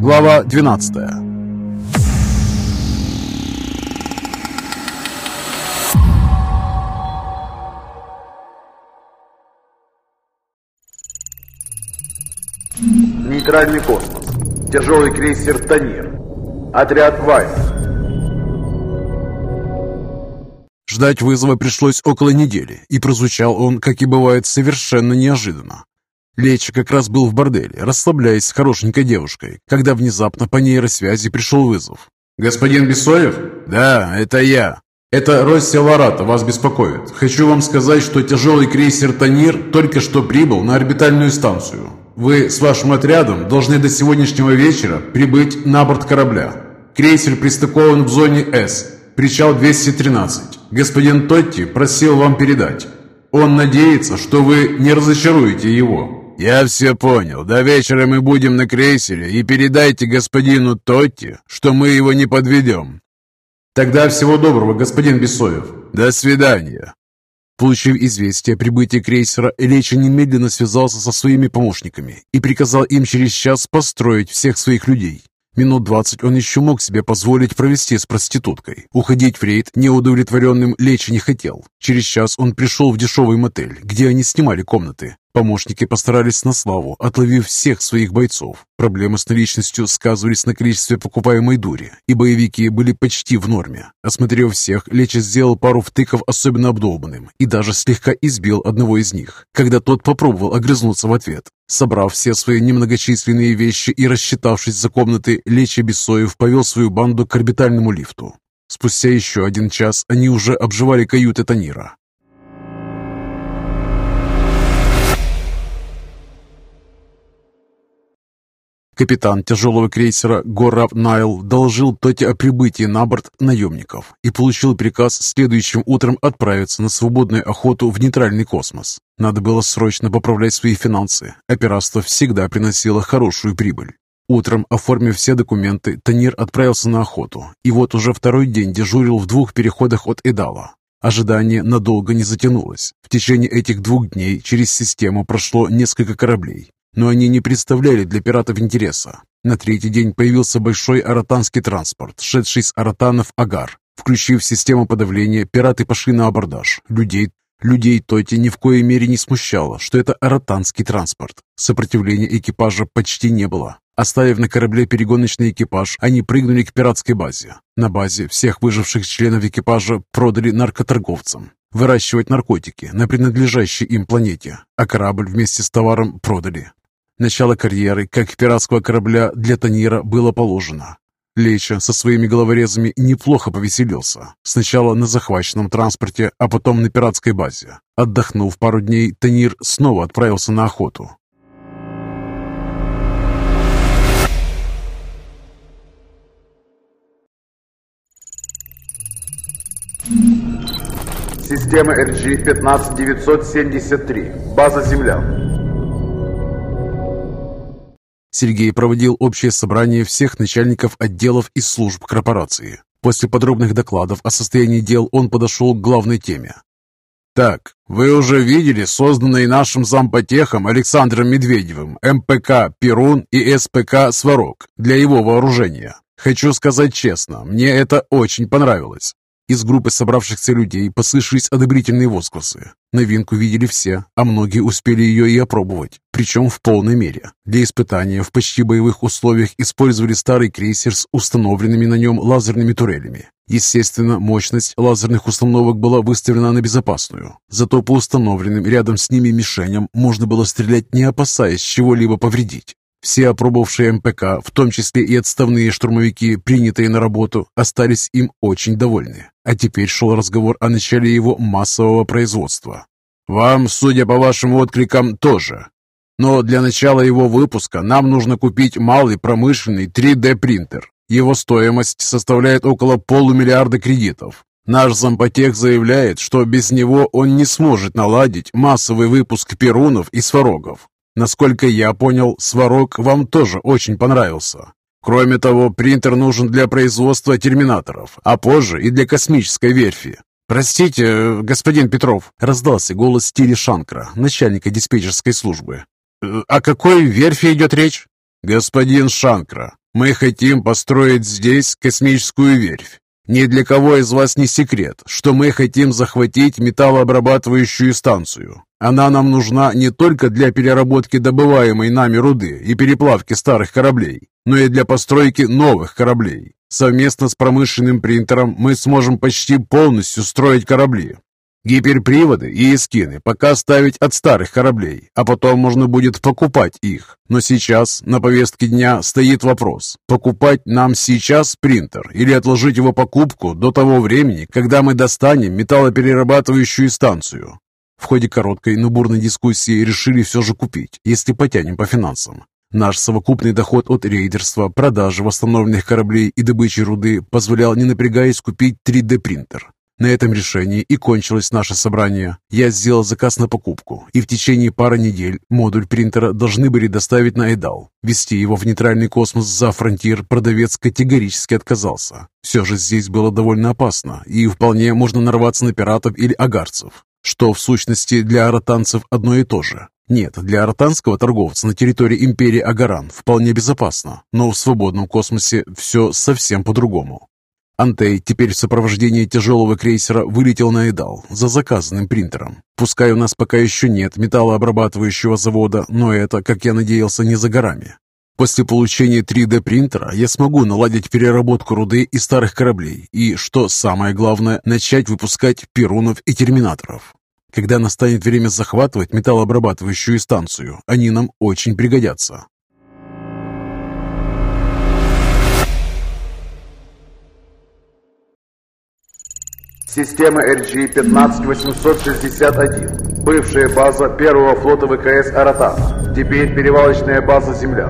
Глава 12 Нейтральный космос. Тяжелый крейсер «Танир». Отряд «Вайт». Ждать вызова пришлось около недели, и прозвучал он, как и бывает, совершенно неожиданно. Лечи как раз был в борделе, расслабляясь с хорошенькой девушкой, когда внезапно по нейросвязи пришел вызов. «Господин Бессоев?» «Да, это я. Это Россия Ларата вас беспокоит. Хочу вам сказать, что тяжелый крейсер «Танир» только что прибыл на орбитальную станцию. Вы с вашим отрядом должны до сегодняшнего вечера прибыть на борт корабля. Крейсер пристыкован в зоне С, причал 213. Господин Тотти просил вам передать. Он надеется, что вы не разочаруете его». «Я все понял. До вечера мы будем на крейсере, и передайте господину Тотти, что мы его не подведем». «Тогда всего доброго, господин Бессоев». «До свидания». Получив известие о прибытии крейсера, Леча немедленно связался со своими помощниками и приказал им через час построить всех своих людей. Минут двадцать он еще мог себе позволить провести с проституткой. Уходить в рейд неудовлетворенным Лечи не хотел. Через час он пришел в дешевый мотель, где они снимали комнаты. Помощники постарались на славу, отловив всех своих бойцов. Проблемы с наличностью сказывались на количестве покупаемой дури, и боевики были почти в норме. Осмотрев всех, Леча сделал пару втыков особенно обдолбанным и даже слегка избил одного из них, когда тот попробовал огрызнуться в ответ. Собрав все свои немногочисленные вещи и рассчитавшись за комнаты, Леча Бесоев повел свою банду к орбитальному лифту. Спустя еще один час они уже обживали каюты Танира. Капитан тяжелого крейсера Горав Найл доложил Тоте о прибытии на борт наемников и получил приказ следующим утром отправиться на свободную охоту в нейтральный космос. Надо было срочно поправлять свои финансы, а всегда приносило хорошую прибыль. Утром, оформив все документы, Танир отправился на охоту, и вот уже второй день дежурил в двух переходах от Эдала. Ожидание надолго не затянулось. В течение этих двух дней через систему прошло несколько кораблей, но они не представляли для пиратов интереса. На третий день появился большой аратанский транспорт, шедший с аратанов Агар. Включив систему подавления, пираты пошли на абордаж. Людей Людей Тоти ни в коей мере не смущало, что это аратанский транспорт. Сопротивления экипажа почти не было. Оставив на корабле перегоночный экипаж, они прыгнули к пиратской базе. На базе всех выживших членов экипажа продали наркоторговцам. Выращивать наркотики на принадлежащей им планете, а корабль вместе с товаром продали. Начало карьеры, как пиратского корабля, для Танира было положено. Леча со своими головорезами неплохо повеселился. Сначала на захваченном транспорте, а потом на пиратской базе. Отдохнув пару дней, Танир снова отправился на охоту. Система RG-15973. База «Земля». Сергей проводил общее собрание всех начальников отделов и служб корпорации. После подробных докладов о состоянии дел он подошел к главной теме. «Так, вы уже видели созданные нашим зампотехом Александром Медведевым МПК «Перун» и СПК «Сварог» для его вооружения. Хочу сказать честно, мне это очень понравилось. Из группы собравшихся людей послышались одобрительные возгласы. Новинку видели все, а многие успели ее и опробовать, причем в полной мере. Для испытания в почти боевых условиях использовали старый крейсер с установленными на нем лазерными турелями. Естественно, мощность лазерных установок была выставлена на безопасную. Зато по установленным рядом с ними мишеням можно было стрелять, не опасаясь чего-либо повредить. Все опробовавшие МПК, в том числе и отставные штурмовики, принятые на работу, остались им очень довольны. А теперь шел разговор о начале его массового производства. Вам, судя по вашим откликам, тоже. Но для начала его выпуска нам нужно купить малый промышленный 3D-принтер. Его стоимость составляет около полумиллиарда кредитов. Наш зампотех заявляет, что без него он не сможет наладить массовый выпуск перунов и сварогов. Насколько я понял, сварог вам тоже очень понравился. Кроме того, принтер нужен для производства терминаторов, а позже и для космической верфи. «Простите, господин Петров», — раздался голос Тири Шанкра, начальника диспетчерской службы. «О какой верфи идет речь?» «Господин Шанкра, Мы хотим построить здесь космическую верфь. Ни для кого из вас не секрет, что мы хотим захватить металлообрабатывающую станцию. Она нам нужна не только для переработки добываемой нами руды и переплавки старых кораблей, но и для постройки новых кораблей. Совместно с промышленным принтером мы сможем почти полностью строить корабли. Гиперприводы и эскины пока ставить от старых кораблей, а потом можно будет покупать их. Но сейчас на повестке дня стоит вопрос, покупать нам сейчас принтер или отложить его покупку до того времени, когда мы достанем металлоперерабатывающую станцию. В ходе короткой, но бурной дискуссии решили все же купить, если потянем по финансам. Наш совокупный доход от рейдерства, продажи восстановленных кораблей и добычи руды позволял, не напрягаясь, купить 3D-принтер. На этом решении и кончилось наше собрание. Я сделал заказ на покупку, и в течение пары недель модуль принтера должны были доставить на Эдал. Вести его в нейтральный космос за фронтир продавец категорически отказался. Все же здесь было довольно опасно, и вполне можно нарваться на пиратов или агарцев, что в сущности для аратанцев одно и то же. Нет, для аратанского торговца на территории империи Агаран вполне безопасно, но в свободном космосе все совсем по-другому. Антей теперь в сопровождении тяжелого крейсера вылетел на Эдал за заказанным принтером. Пускай у нас пока еще нет металлообрабатывающего завода, но это, как я надеялся, не за горами. После получения 3D-принтера я смогу наладить переработку руды и старых кораблей и, что самое главное, начать выпускать перунов и терминаторов. Когда настанет время захватывать металлообрабатывающую станцию, они нам очень пригодятся. Система RG-15861. Бывшая база первого флота ВКС «Аратан». Теперь перевалочная база «Земля».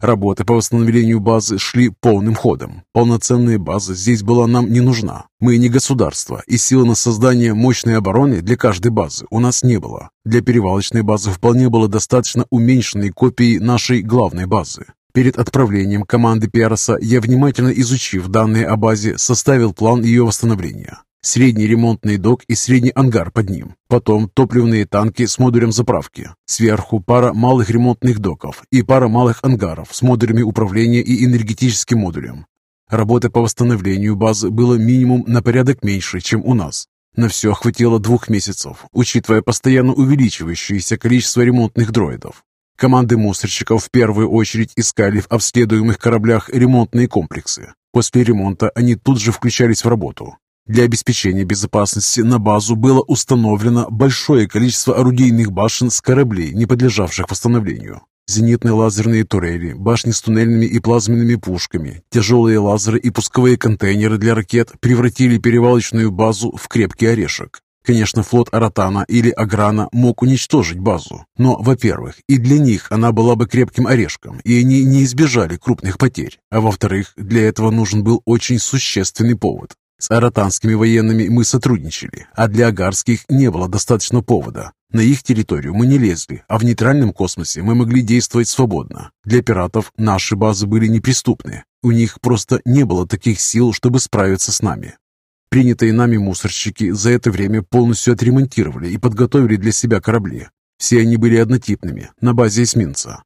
Работы по восстановлению базы шли полным ходом. Полноценная база здесь была нам не нужна. Мы не государство, и силы на создание мощной обороны для каждой базы у нас не было. Для перевалочной базы вполне было достаточно уменьшенной копии нашей главной базы. Перед отправлением команды Пероса я, внимательно изучив данные о базе, составил план ее восстановления. Средний ремонтный док и средний ангар под ним. Потом топливные танки с модулем заправки. Сверху пара малых ремонтных доков и пара малых ангаров с модулями управления и энергетическим модулем. Работы по восстановлению базы было минимум на порядок меньше, чем у нас. На все хватило двух месяцев, учитывая постоянно увеличивающееся количество ремонтных дроидов. Команды мусорщиков в первую очередь искали в обследуемых кораблях ремонтные комплексы. После ремонта они тут же включались в работу. Для обеспечения безопасности на базу было установлено большое количество орудийных башен с кораблей, не подлежавших восстановлению. Зенитные лазерные турели, башни с туннельными и плазменными пушками, тяжелые лазеры и пусковые контейнеры для ракет превратили перевалочную базу в крепкий орешек. Конечно, флот Аратана или Аграна мог уничтожить базу, но, во-первых, и для них она была бы крепким орешком, и они не избежали крупных потерь, а во-вторых, для этого нужен был очень существенный повод. С аратанскими военными мы сотрудничали, а для агарских не было достаточно повода. На их территорию мы не лезли, а в нейтральном космосе мы могли действовать свободно. Для пиратов наши базы были неприступны. У них просто не было таких сил, чтобы справиться с нами. Принятые нами мусорщики за это время полностью отремонтировали и подготовили для себя корабли. Все они были однотипными, на базе эсминца.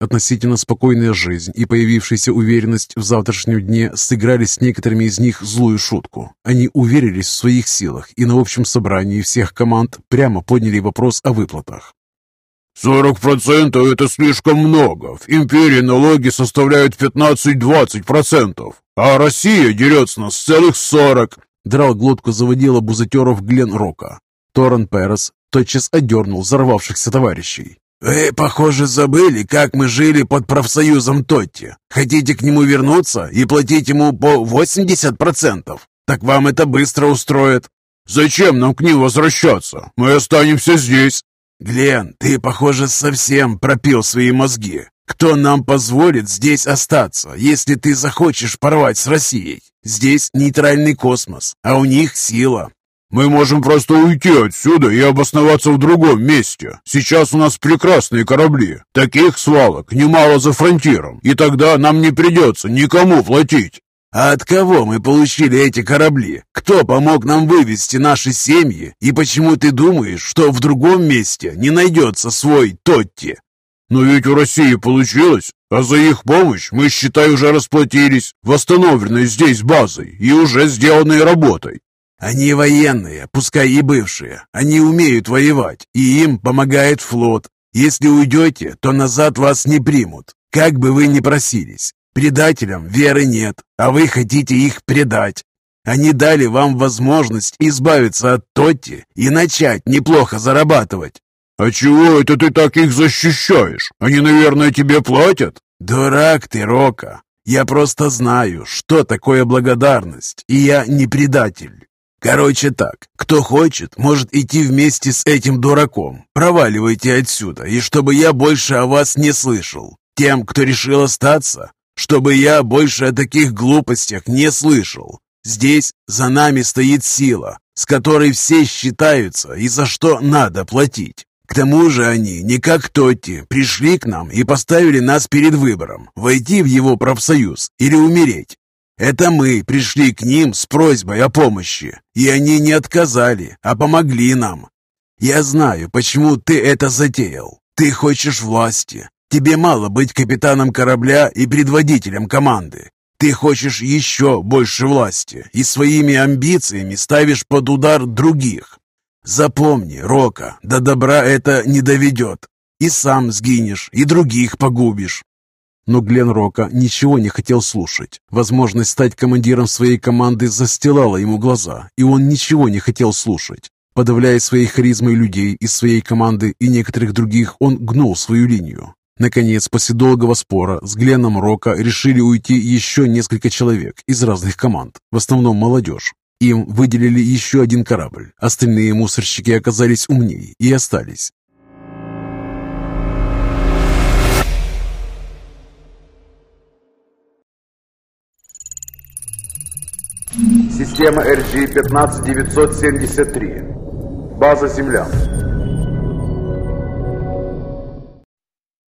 Относительно спокойная жизнь и появившаяся уверенность в завтрашнем дне сыграли с некоторыми из них злую шутку. Они уверились в своих силах и на общем собрании всех команд прямо подняли вопрос о выплатах. «Сорок процентов – это слишком много. В империи налоги составляют 15-20%, а Россия дерет с нас целых сорок. Драл глотку заводила бузатеров Глен Рока. Торрен Перес тотчас одернул взорвавшихся товарищей. «Вы, похоже, забыли, как мы жили под профсоюзом Тотти. Хотите к нему вернуться и платить ему по 80%? Так вам это быстро устроит». «Зачем нам к ним возвращаться? Мы останемся здесь». «Глен, ты, похоже, совсем пропил свои мозги. Кто нам позволит здесь остаться, если ты захочешь порвать с Россией? Здесь нейтральный космос, а у них сила. Мы можем просто уйти отсюда и обосноваться в другом месте. Сейчас у нас прекрасные корабли. Таких свалок немало за фронтиром, и тогда нам не придется никому платить. А от кого мы получили эти корабли? Кто помог нам вывести наши семьи? И почему ты думаешь, что в другом месте не найдется свой Тотти? Но ведь у России получилось. А за их помощь мы, считай, уже расплатились восстановленной здесь базой и уже сделанной работой. Они военные, пускай и бывшие. Они умеют воевать, и им помогает флот. Если уйдете, то назад вас не примут, как бы вы ни просились. Предателям веры нет, а вы хотите их предать. Они дали вам возможность избавиться от Тотти и начать неплохо зарабатывать. «А чего это ты так их защищаешь? Они, наверное, тебе платят?» «Дурак ты, Рока! Я просто знаю, что такое благодарность, и я не предатель. Короче так, кто хочет, может идти вместе с этим дураком. Проваливайте отсюда, и чтобы я больше о вас не слышал. Тем, кто решил остаться, чтобы я больше о таких глупостях не слышал. Здесь за нами стоит сила, с которой все считаются и за что надо платить. К тому же они, не как Тотти, пришли к нам и поставили нас перед выбором, войти в его профсоюз или умереть. Это мы пришли к ним с просьбой о помощи, и они не отказали, а помогли нам. Я знаю, почему ты это затеял. Ты хочешь власти. Тебе мало быть капитаном корабля и предводителем команды. Ты хочешь еще больше власти и своими амбициями ставишь под удар других. Запомни, Рока, до добра это не доведет. И сам сгинешь, и других погубишь. Но Глен Рока ничего не хотел слушать. Возможность стать командиром своей команды застилала ему глаза, и он ничего не хотел слушать. Подавляя своей харизмой людей из своей команды и некоторых других, он гнул свою линию. Наконец, после долгого спора с Гленном Рока решили уйти еще несколько человек из разных команд, в основном молодежь. Им выделили еще один корабль. Остальные мусорщики оказались умнее и остались. Система RG-15973. База «Земля».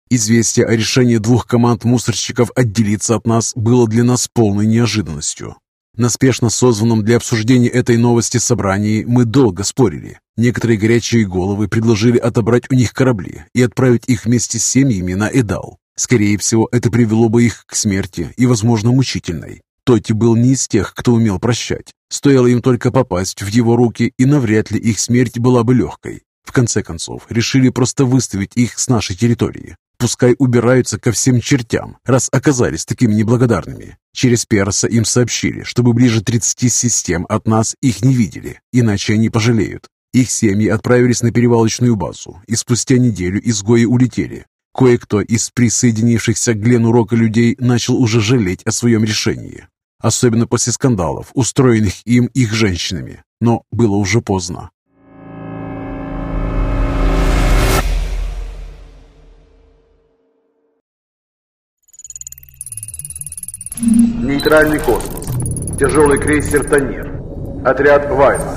Известие о решении двух команд мусорщиков отделиться от нас было для нас полной неожиданностью. На спешно созванном для обсуждения этой новости собрании мы долго спорили. Некоторые горячие головы предложили отобрать у них корабли и отправить их вместе с семьями на Эдал. Скорее всего, это привело бы их к смерти и, возможно, мучительной. Тоти был не из тех, кто умел прощать. Стоило им только попасть в его руки, и навряд ли их смерть была бы легкой. В конце концов, решили просто выставить их с нашей территории. Пускай убираются ко всем чертям, раз оказались такими неблагодарными. Через Перса им сообщили, чтобы ближе 30 систем от нас их не видели, иначе они пожалеют. Их семьи отправились на перевалочную базу, и спустя неделю изгои улетели. Кое-кто из присоединившихся к Глену Рока людей начал уже жалеть о своем решении. Особенно после скандалов, устроенных им их женщинами. Но было уже поздно. Нейтральный космос. Тяжелый крейсер «Танир». Отряд «Вайна».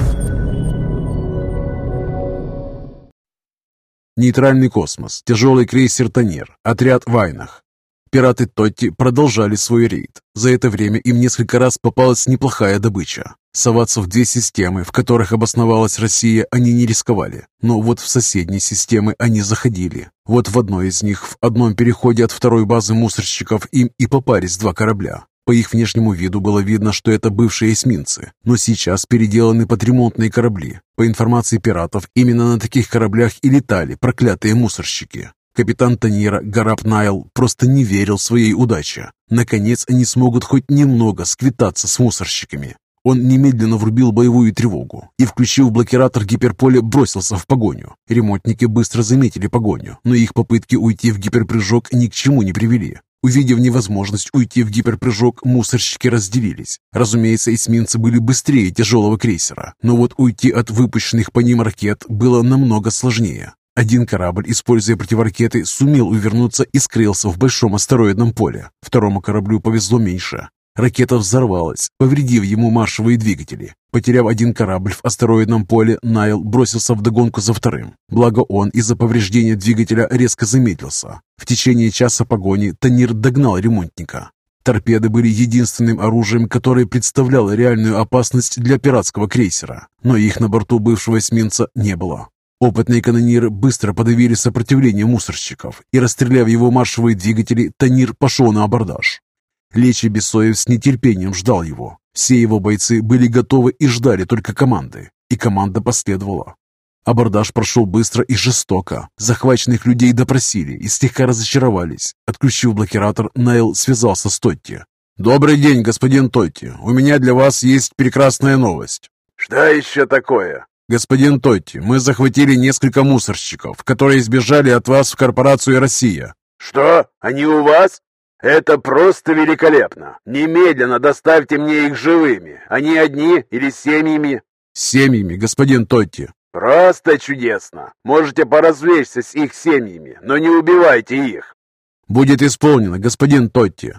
Нейтральный космос. Тяжелый крейсер «Танир». Отряд «Вайнах». Пираты Тотти продолжали свой рейд. За это время им несколько раз попалась неплохая добыча. Соваться в две системы, в которых обосновалась Россия, они не рисковали. Но вот в соседние системы они заходили. Вот в одной из них, в одном переходе от второй базы мусорщиков, им и попались два корабля. По их внешнему виду было видно, что это бывшие эсминцы, но сейчас переделаны под ремонтные корабли. По информации пиратов, именно на таких кораблях и летали проклятые мусорщики. Капитан Танира Гараб Найл просто не верил своей удаче. Наконец они смогут хоть немного сквитаться с мусорщиками. Он немедленно врубил боевую тревогу и, включив блокиратор гиперполя, бросился в погоню. Ремонтники быстро заметили погоню, но их попытки уйти в гиперпрыжок ни к чему не привели. Увидев невозможность уйти в гиперпрыжок, мусорщики разделились. Разумеется, эсминцы были быстрее тяжелого крейсера, но вот уйти от выпущенных по ним ракет было намного сложнее. Один корабль, используя противоракеты, сумел увернуться и скрылся в большом астероидном поле. Второму кораблю повезло меньше. Ракета взорвалась, повредив ему маршевые двигатели. Потеряв один корабль в астероидном поле, Найл бросился в догонку за вторым. Благо он из-за повреждения двигателя резко замедлился. В течение часа погони Танир догнал ремонтника. Торпеды были единственным оружием, которое представляло реальную опасность для пиратского крейсера, но их на борту бывшего эсминца не было. Опытные канониры быстро подавили сопротивление мусорщиков, и, расстреляв его маршевые двигатели, Танир пошел на абордаж. Лечи Бесоев с нетерпением ждал его. Все его бойцы были готовы и ждали только команды, и команда последовала. Абордаж прошел быстро и жестоко. Захваченных людей допросили и слегка разочаровались. Отключив блокиратор, Найл связался с Тотти. «Добрый день, господин Тотти. У меня для вас есть прекрасная новость». «Что еще такое?» «Господин Тотти, мы захватили несколько мусорщиков, которые сбежали от вас в корпорацию «Россия». «Что? Они у вас? Это просто великолепно! Немедленно доставьте мне их живыми. Они одни или семьями?» «С семьями, господин Тотти». «Просто чудесно! Можете поразвлечься с их семьями, но не убивайте их!» «Будет исполнено, господин Тотти!»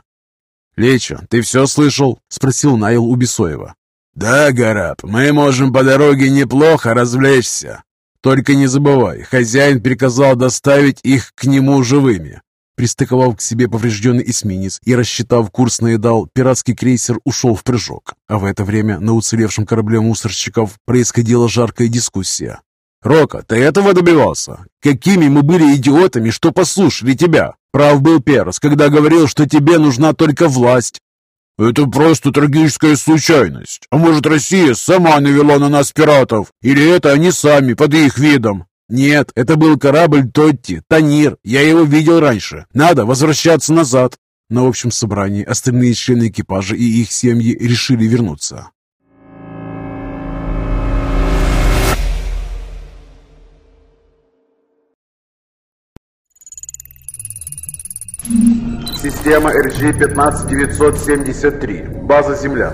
«Леча, ты все слышал?» – спросил Найл у Бесоева. «Да, Гараб, мы можем по дороге неплохо развлечься. Только не забывай, хозяин приказал доставить их к нему живыми». Пристыковав к себе поврежденный эсминец и рассчитав курс на Эдал, пиратский крейсер ушел в прыжок. А в это время на уцелевшем корабле мусорщиков происходила жаркая дискуссия. «Рока, ты этого добивался? Какими мы были идиотами, что послушали тебя? Прав был Перос, когда говорил, что тебе нужна только власть». «Это просто трагическая случайность. А может, Россия сама навела на нас пиратов? Или это они сами, под их видом?» «Нет, это был корабль Тотти, Танир. Я его видел раньше. Надо возвращаться назад». На общем собрании остальные члены экипажа и их семьи решили вернуться. Система RG-15973. База Земля.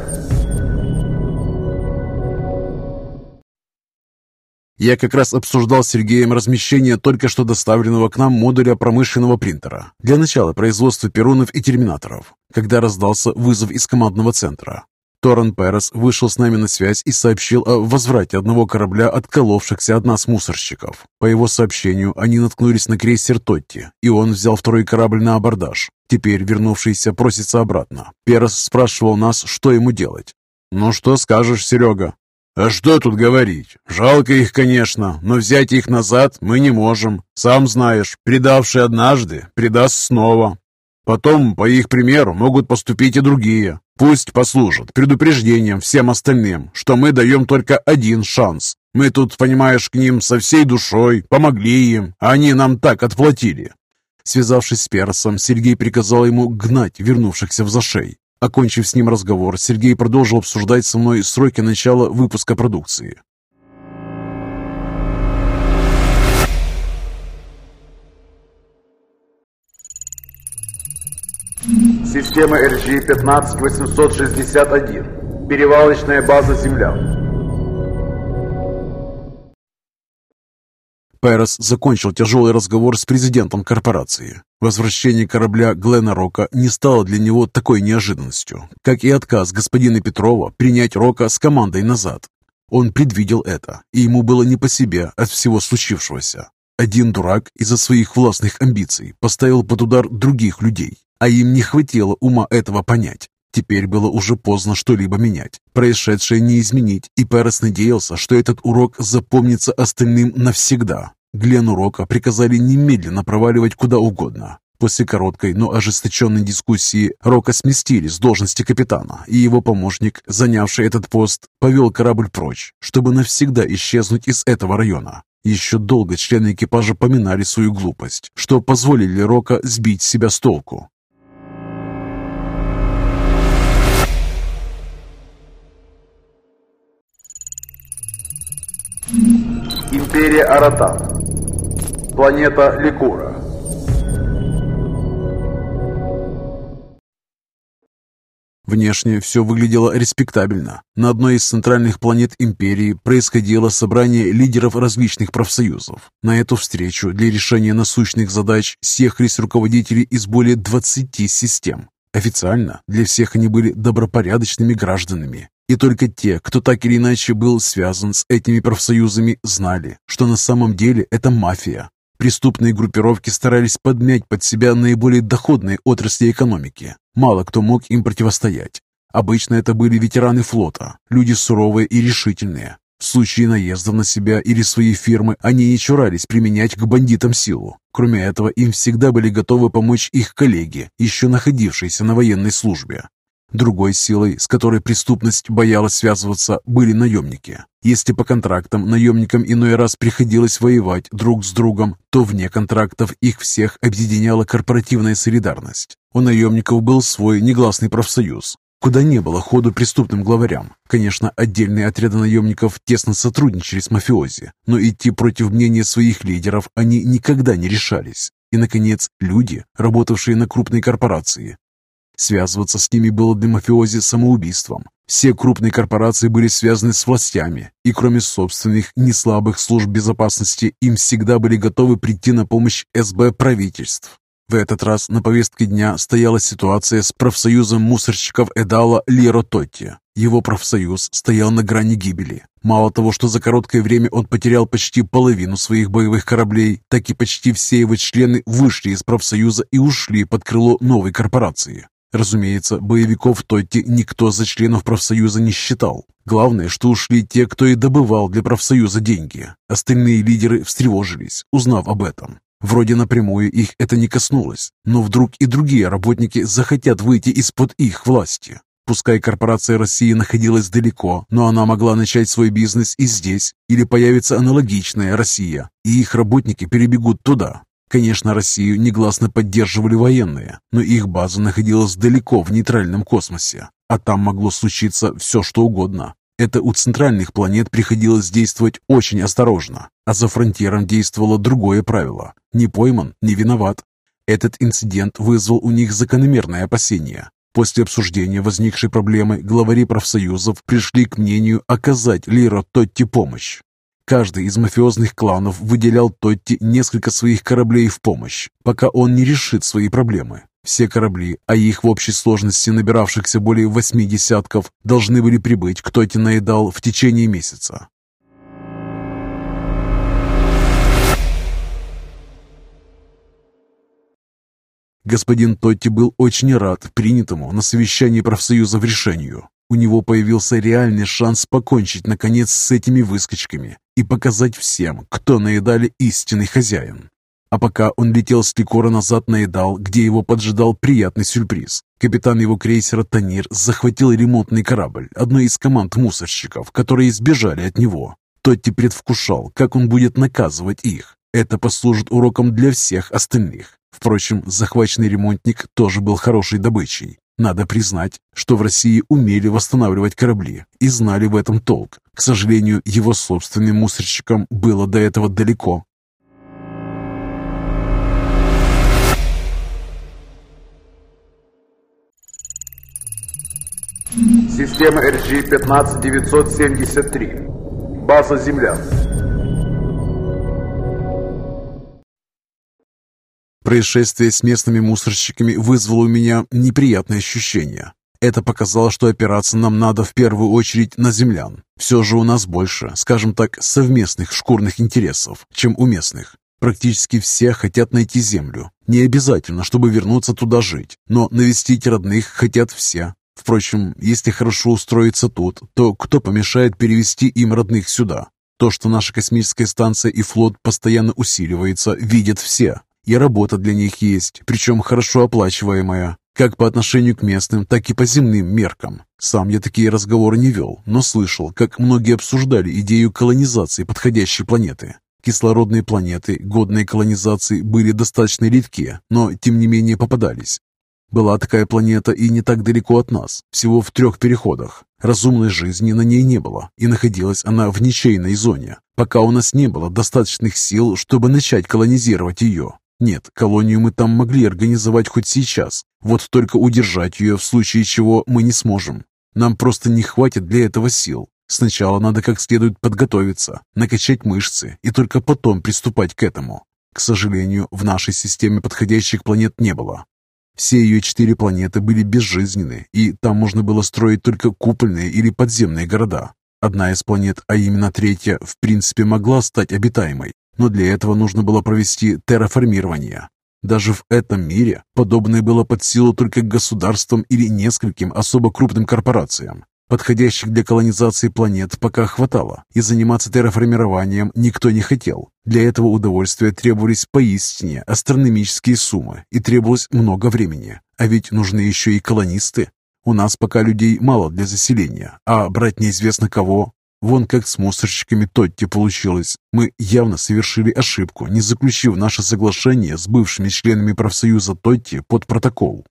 Я как раз обсуждал с Сергеем размещение только что доставленного к нам модуля промышленного принтера для начала производства перунов и терминаторов, когда раздался вызов из командного центра. Торрен Перес вышел с нами на связь и сообщил о возврате одного корабля, отколовшихся от нас мусорщиков. По его сообщению, они наткнулись на крейсер Тотти, и он взял второй корабль на абордаж. Теперь вернувшийся просится обратно. Перес спрашивал нас, что ему делать. «Ну что скажешь, Серега?» «А что тут говорить? Жалко их, конечно, но взять их назад мы не можем. Сам знаешь, предавший однажды, предаст снова. Потом, по их примеру, могут поступить и другие. Пусть послужат предупреждением всем остальным, что мы даем только один шанс. Мы тут, понимаешь, к ним со всей душой, помогли им, а они нам так отплатили». Связавшись с Персом, Сергей приказал ему гнать вернувшихся в зашей. Окончив с ним разговор, Сергей продолжил обсуждать со мной сроки начала выпуска продукции. Система RG-15861. Перевалочная база Земля. Перес закончил тяжелый разговор с президентом корпорации. Возвращение корабля Глена Рока не стало для него такой неожиданностью, как и отказ господина Петрова принять Рока с командой назад. Он предвидел это, и ему было не по себе от всего случившегося. Один дурак из-за своих властных амбиций поставил под удар других людей, а им не хватило ума этого понять. Теперь было уже поздно что-либо менять. Происшедшее не изменить, и Перес надеялся, что этот урок запомнится остальным навсегда. Глену Рока приказали немедленно проваливать куда угодно. После короткой, но ожесточенной дискуссии Рока сместили с должности капитана, и его помощник, занявший этот пост, повел корабль прочь, чтобы навсегда исчезнуть из этого района. Еще долго члены экипажа поминали свою глупость, что позволили Рока сбить себя с толку. Империя Аратан. Планета Ликура. Внешне все выглядело респектабельно. На одной из центральных планет Империи происходило собрание лидеров различных профсоюзов. На эту встречу для решения насущных задач съехались руководители из более 20 систем. Официально для всех они были добропорядочными гражданами, и только те, кто так или иначе был связан с этими профсоюзами, знали, что на самом деле это мафия. Преступные группировки старались подмять под себя наиболее доходные отрасли экономики. Мало кто мог им противостоять. Обычно это были ветераны флота, люди суровые и решительные. В случае наездов на себя или свои фирмы они не чурались применять к бандитам силу. Кроме этого, им всегда были готовы помочь их коллеги, еще находившиеся на военной службе. Другой силой, с которой преступность боялась связываться, были наемники. Если по контрактам наемникам иной раз приходилось воевать друг с другом, то вне контрактов их всех объединяла корпоративная солидарность. У наемников был свой негласный профсоюз, куда не было ходу преступным главарям. Конечно, отдельные отряды наемников тесно сотрудничали с мафиози, но идти против мнения своих лидеров они никогда не решались. И, наконец, люди, работавшие на крупные корпорации, Связываться с ними было для мафиози самоубийством. Все крупные корпорации были связаны с властями, и кроме собственных неслабых служб безопасности, им всегда были готовы прийти на помощь СБ правительств. В этот раз на повестке дня стояла ситуация с профсоюзом мусорщиков Эдала Лиро Тотти. Его профсоюз стоял на грани гибели. Мало того, что за короткое время он потерял почти половину своих боевых кораблей, так и почти все его члены вышли из профсоюза и ушли под крыло новой корпорации. Разумеется, боевиков Тотти никто за членов профсоюза не считал. Главное, что ушли те, кто и добывал для профсоюза деньги. Остальные лидеры встревожились, узнав об этом. Вроде напрямую их это не коснулось, но вдруг и другие работники захотят выйти из-под их власти. Пускай корпорация России находилась далеко, но она могла начать свой бизнес и здесь, или появится аналогичная Россия, и их работники перебегут туда. Конечно, Россию негласно поддерживали военные, но их база находилась далеко в нейтральном космосе, а там могло случиться все, что угодно. Это у центральных планет приходилось действовать очень осторожно, а за фронтиром действовало другое правило – не пойман, не виноват. Этот инцидент вызвал у них закономерное опасение. После обсуждения возникшей проблемы главари профсоюзов пришли к мнению оказать Лиро Тотти помощь. Каждый из мафиозных кланов выделял Тотти несколько своих кораблей в помощь, пока он не решит свои проблемы. Все корабли, а их в общей сложности набиравшихся более восьми десятков, должны были прибыть к Тотти Наедал в течение месяца. Господин Тотти был очень рад принятому на совещании профсоюзов решению. У него появился реальный шанс покончить, наконец, с этими выскочками и показать всем, кто наедали истинный хозяин. А пока он летел с Ликора назад на Эдал, где его поджидал приятный сюрприз. Капитан его крейсера «Танир» захватил ремонтный корабль одной из команд мусорщиков, которые сбежали от него. Тотти предвкушал, как он будет наказывать их. Это послужит уроком для всех остальных. Впрочем, захваченный ремонтник тоже был хорошей добычей. Надо признать, что в России умели восстанавливать корабли и знали в этом толк. К сожалению, его собственным мусорщикам было до этого далеко. Система RG-15973. База Земля. Происшествие с местными мусорщиками вызвало у меня неприятные ощущения. Это показало, что опираться нам надо в первую очередь на землян. Все же у нас больше, скажем так, совместных шкурных интересов, чем у местных. Практически все хотят найти землю. Не обязательно, чтобы вернуться туда жить, но навестить родных хотят все. Впрочем, если хорошо устроиться тут, то кто помешает перевести им родных сюда? То, что наша космическая станция и флот постоянно усиливается, видят все. И работа для них есть, причем хорошо оплачиваемая, как по отношению к местным, так и по земным меркам. Сам я такие разговоры не вел, но слышал, как многие обсуждали идею колонизации подходящей планеты. Кислородные планеты, годные колонизации, были достаточно редки, но тем не менее попадались. Была такая планета и не так далеко от нас, всего в трех переходах. Разумной жизни на ней не было, и находилась она в ничейной зоне, пока у нас не было достаточных сил, чтобы начать колонизировать ее. Нет, колонию мы там могли организовать хоть сейчас, вот только удержать ее в случае чего мы не сможем. Нам просто не хватит для этого сил. Сначала надо как следует подготовиться, накачать мышцы и только потом приступать к этому. К сожалению, в нашей системе подходящих планет не было. Все ее четыре планеты были безжизненны, и там можно было строить только купольные или подземные города. Одна из планет, а именно третья, в принципе могла стать обитаемой, но для этого нужно было провести терраформирование. Даже в этом мире подобное было под силу только государствам или нескольким особо крупным корпорациям. Подходящих для колонизации планет пока хватало, и заниматься терраформированием никто не хотел. Для этого удовольствия требовались поистине астрономические суммы, и требовалось много времени. А ведь нужны еще и колонисты. У нас пока людей мало для заселения, а брать неизвестно кого... Вон как с мусорщиками Тотти получилось. Мы явно совершили ошибку, не заключив наше соглашение с бывшими членами профсоюза Тотти под протокол.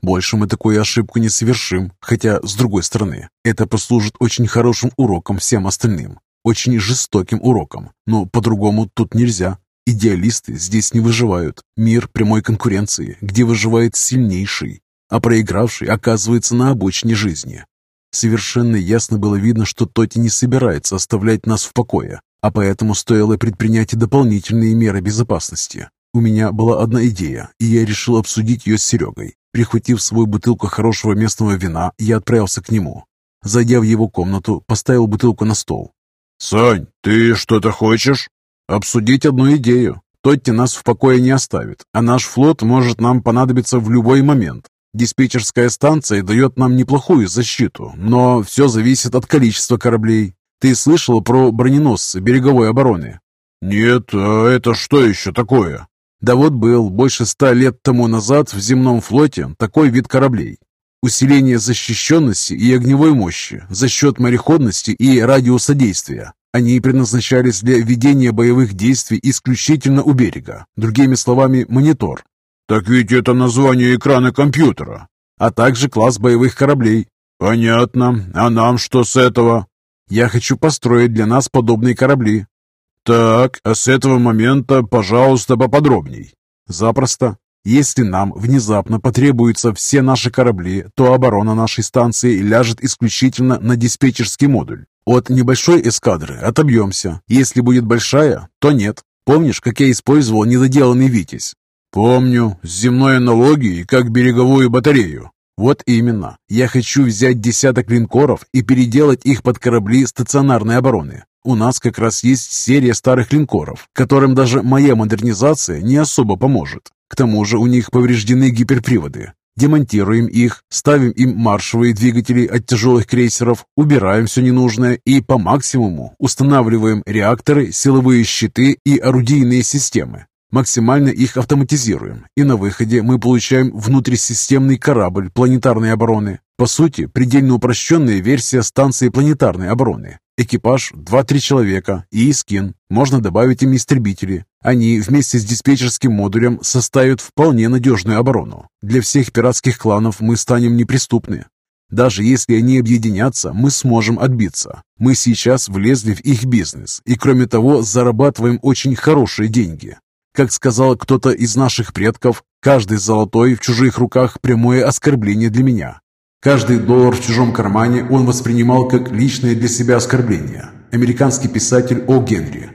Больше мы такую ошибку не совершим, хотя, с другой стороны, это послужит очень хорошим уроком всем остальным. Очень жестоким уроком, но по-другому тут нельзя. Идеалисты здесь не выживают. Мир прямой конкуренции, где выживает сильнейший, а проигравший оказывается на обочине жизни. Совершенно ясно было видно, что Тоти не собирается оставлять нас в покое, а поэтому стоило предпринять дополнительные меры безопасности. У меня была одна идея, и я решил обсудить ее с Серегой. Прихватив свою бутылку хорошего местного вина, я отправился к нему. Зайдя в его комнату, поставил бутылку на стол. «Сань, ты что-то хочешь?» «Обсудить одну идею. Тотти нас в покое не оставит, а наш флот может нам понадобиться в любой момент. Диспетчерская станция дает нам неплохую защиту, но все зависит от количества кораблей. Ты слышал про броненосцы береговой обороны?» «Нет, а это что еще такое?» Да вот был больше ста лет тому назад в земном флоте такой вид кораблей. Усиление защищенности и огневой мощи за счет мореходности и радиосодействия. Они предназначались для ведения боевых действий исключительно у берега. Другими словами, монитор. Так ведь это название экрана компьютера. А также класс боевых кораблей. Понятно. А нам что с этого? Я хочу построить для нас подобные корабли. «Так, а с этого момента, пожалуйста, поподробней». «Запросто. Если нам внезапно потребуются все наши корабли, то оборона нашей станции ляжет исключительно на диспетчерский модуль. От небольшой эскадры отобьемся. Если будет большая, то нет. Помнишь, как я использовал недоделанный «Витязь»?» «Помню. С земной аналогией, как береговую батарею». Вот именно. Я хочу взять десяток линкоров и переделать их под корабли стационарной обороны. У нас как раз есть серия старых линкоров, которым даже моя модернизация не особо поможет. К тому же у них повреждены гиперприводы. Демонтируем их, ставим им маршевые двигатели от тяжелых крейсеров, убираем все ненужное и по максимуму устанавливаем реакторы, силовые щиты и орудийные системы. Максимально их автоматизируем, и на выходе мы получаем внутрисистемный корабль планетарной обороны. По сути, предельно упрощенная версия станции планетарной обороны. Экипаж 2-3 человека и Искин. Можно добавить им истребители. Они вместе с диспетчерским модулем составят вполне надежную оборону. Для всех пиратских кланов мы станем неприступны. Даже если они объединятся, мы сможем отбиться. Мы сейчас влезли в их бизнес и, кроме того, зарабатываем очень хорошие деньги. Как сказал кто-то из наших предков, каждый золотой в чужих руках – прямое оскорбление для меня. Каждый доллар в чужом кармане он воспринимал как личное для себя оскорбление. Американский писатель О. Генри.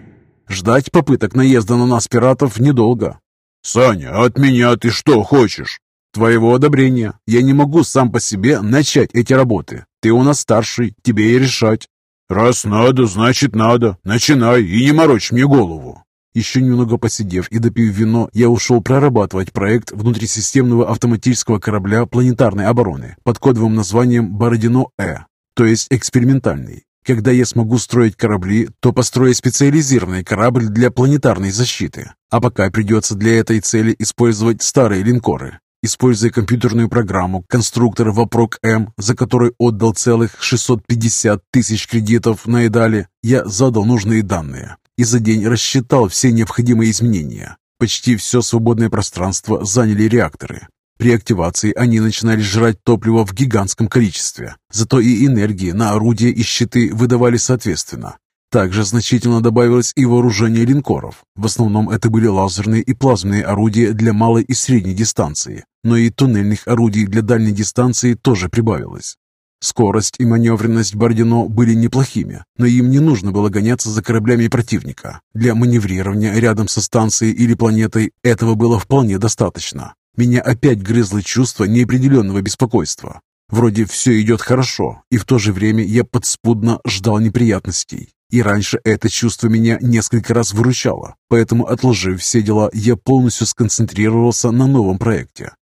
Ждать попыток наезда на нас, пиратов, недолго. «Саня, от меня ты что хочешь?» «Твоего одобрения. Я не могу сам по себе начать эти работы. Ты у нас старший, тебе и решать». «Раз надо, значит надо. Начинай и не морочь мне голову». Еще немного посидев и допив вино, я ушел прорабатывать проект внутрисистемного автоматического корабля планетарной обороны под кодовым названием «Бородино-Э», то есть экспериментальный. Когда я смогу строить корабли, то построю специализированный корабль для планетарной защиты. А пока придется для этой цели использовать старые линкоры. Используя компьютерную программу конструктора Вопрок-М, за который отдал целых 650 тысяч кредитов на Эдале, я задал нужные данные и за день рассчитал все необходимые изменения. Почти все свободное пространство заняли реакторы. При активации они начинали жрать топливо в гигантском количестве, зато и энергии на орудия и щиты выдавали соответственно. Также значительно добавилось и вооружение линкоров. В основном это были лазерные и плазменные орудия для малой и средней дистанции, но и туннельных орудий для дальней дистанции тоже прибавилось. Скорость и маневренность Бордино были неплохими, но им не нужно было гоняться за кораблями противника. Для маневрирования рядом со станцией или планетой этого было вполне достаточно. Меня опять грызло чувство неопределенного беспокойства. Вроде все идет хорошо, и в то же время я подспудно ждал неприятностей. И раньше это чувство меня несколько раз выручало, поэтому, отложив все дела, я полностью сконцентрировался на новом проекте.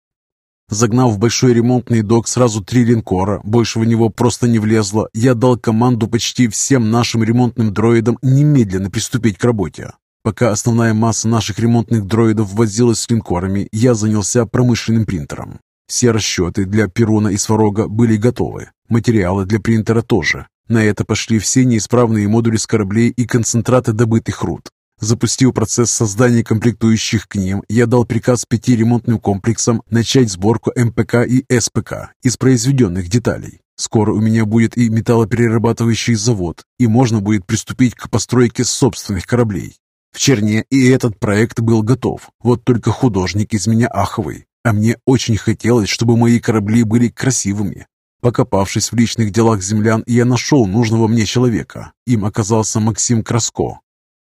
Загнав в большой ремонтный док сразу три линкора, больше в него просто не влезло, я дал команду почти всем нашим ремонтным дроидам немедленно приступить к работе. Пока основная масса наших ремонтных дроидов возилась с линкорами, я занялся промышленным принтером. Все расчеты для Перуна и Сварога были готовы, материалы для принтера тоже. На это пошли все неисправные модули с кораблей и концентраты добытых руд. Запустив процесс создания комплектующих к ним, я дал приказ пяти ремонтным комплексам начать сборку МПК и СПК из произведенных деталей. Скоро у меня будет и металлоперерабатывающий завод, и можно будет приступить к постройке собственных кораблей. В Черне и этот проект был готов, вот только художник из меня аховый, а мне очень хотелось, чтобы мои корабли были красивыми. Покопавшись в личных делах землян, я нашел нужного мне человека. Им оказался Максим Краско,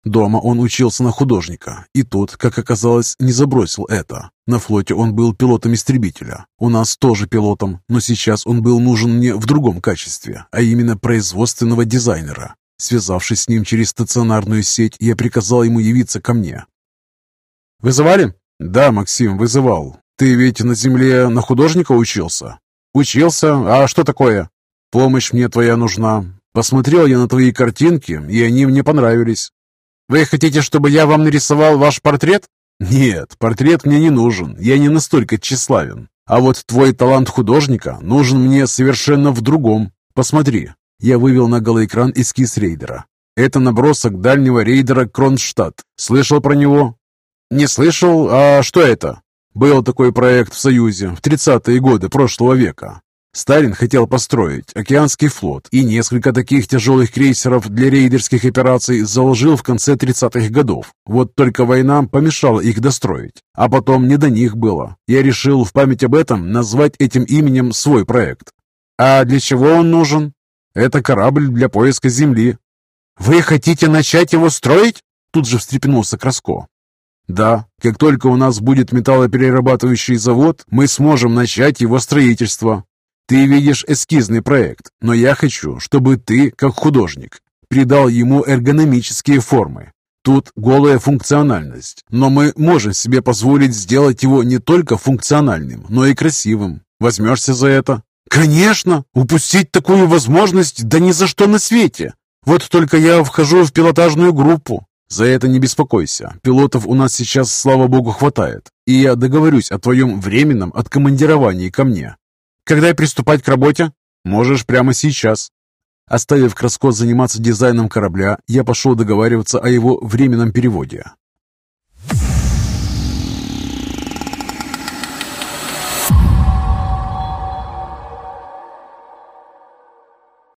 Дома он учился на художника, и тут, как оказалось, не забросил это. На флоте он был пилотом истребителя, у нас тоже пилотом, но сейчас он был нужен мне в другом качестве, а именно производственного дизайнера. Связавшись с ним через стационарную сеть, я приказал ему явиться ко мне. «Вызывали?» «Да, Максим, вызывал. Ты ведь на земле на художника учился?» «Учился? А что такое?» «Помощь мне твоя нужна. Посмотрел я на твои картинки, и они мне понравились. Вы хотите, чтобы я вам нарисовал ваш портрет? Нет, портрет мне не нужен, я не настолько тщеславен. А вот твой талант художника нужен мне совершенно в другом. Посмотри. Я вывел на голоэкран эскиз рейдера. Это набросок дальнего рейдера Кронштадт. Слышал про него? Не слышал? А что это? Был такой проект в Союзе в 30-е годы прошлого века. Сталин хотел построить океанский флот и несколько таких тяжелых крейсеров для рейдерских операций заложил в конце 30-х годов. Вот только война помешала их достроить. А потом не до них было. Я решил в память об этом назвать этим именем свой проект. А для чего он нужен? Это корабль для поиска Земли. Вы хотите начать его строить? Тут же встрепенулся Краско. Да, как только у нас будет металлоперерабатывающий завод, мы сможем начать его строительство. Ты видишь эскизный проект, но я хочу, чтобы ты, как художник, придал ему эргономические формы. Тут голая функциональность, но мы можем себе позволить сделать его не только функциональным, но и красивым. Возьмешься за это? Конечно! Упустить такую возможность, да ни за что на свете! Вот только я вхожу в пилотажную группу. За это не беспокойся. Пилотов у нас сейчас, слава богу, хватает. И я договорюсь о твоем временном откомандировании ко мне. Когда приступать к работе? Можешь прямо сейчас. Оставив Краско заниматься дизайном корабля, я пошел договариваться о его временном переводе.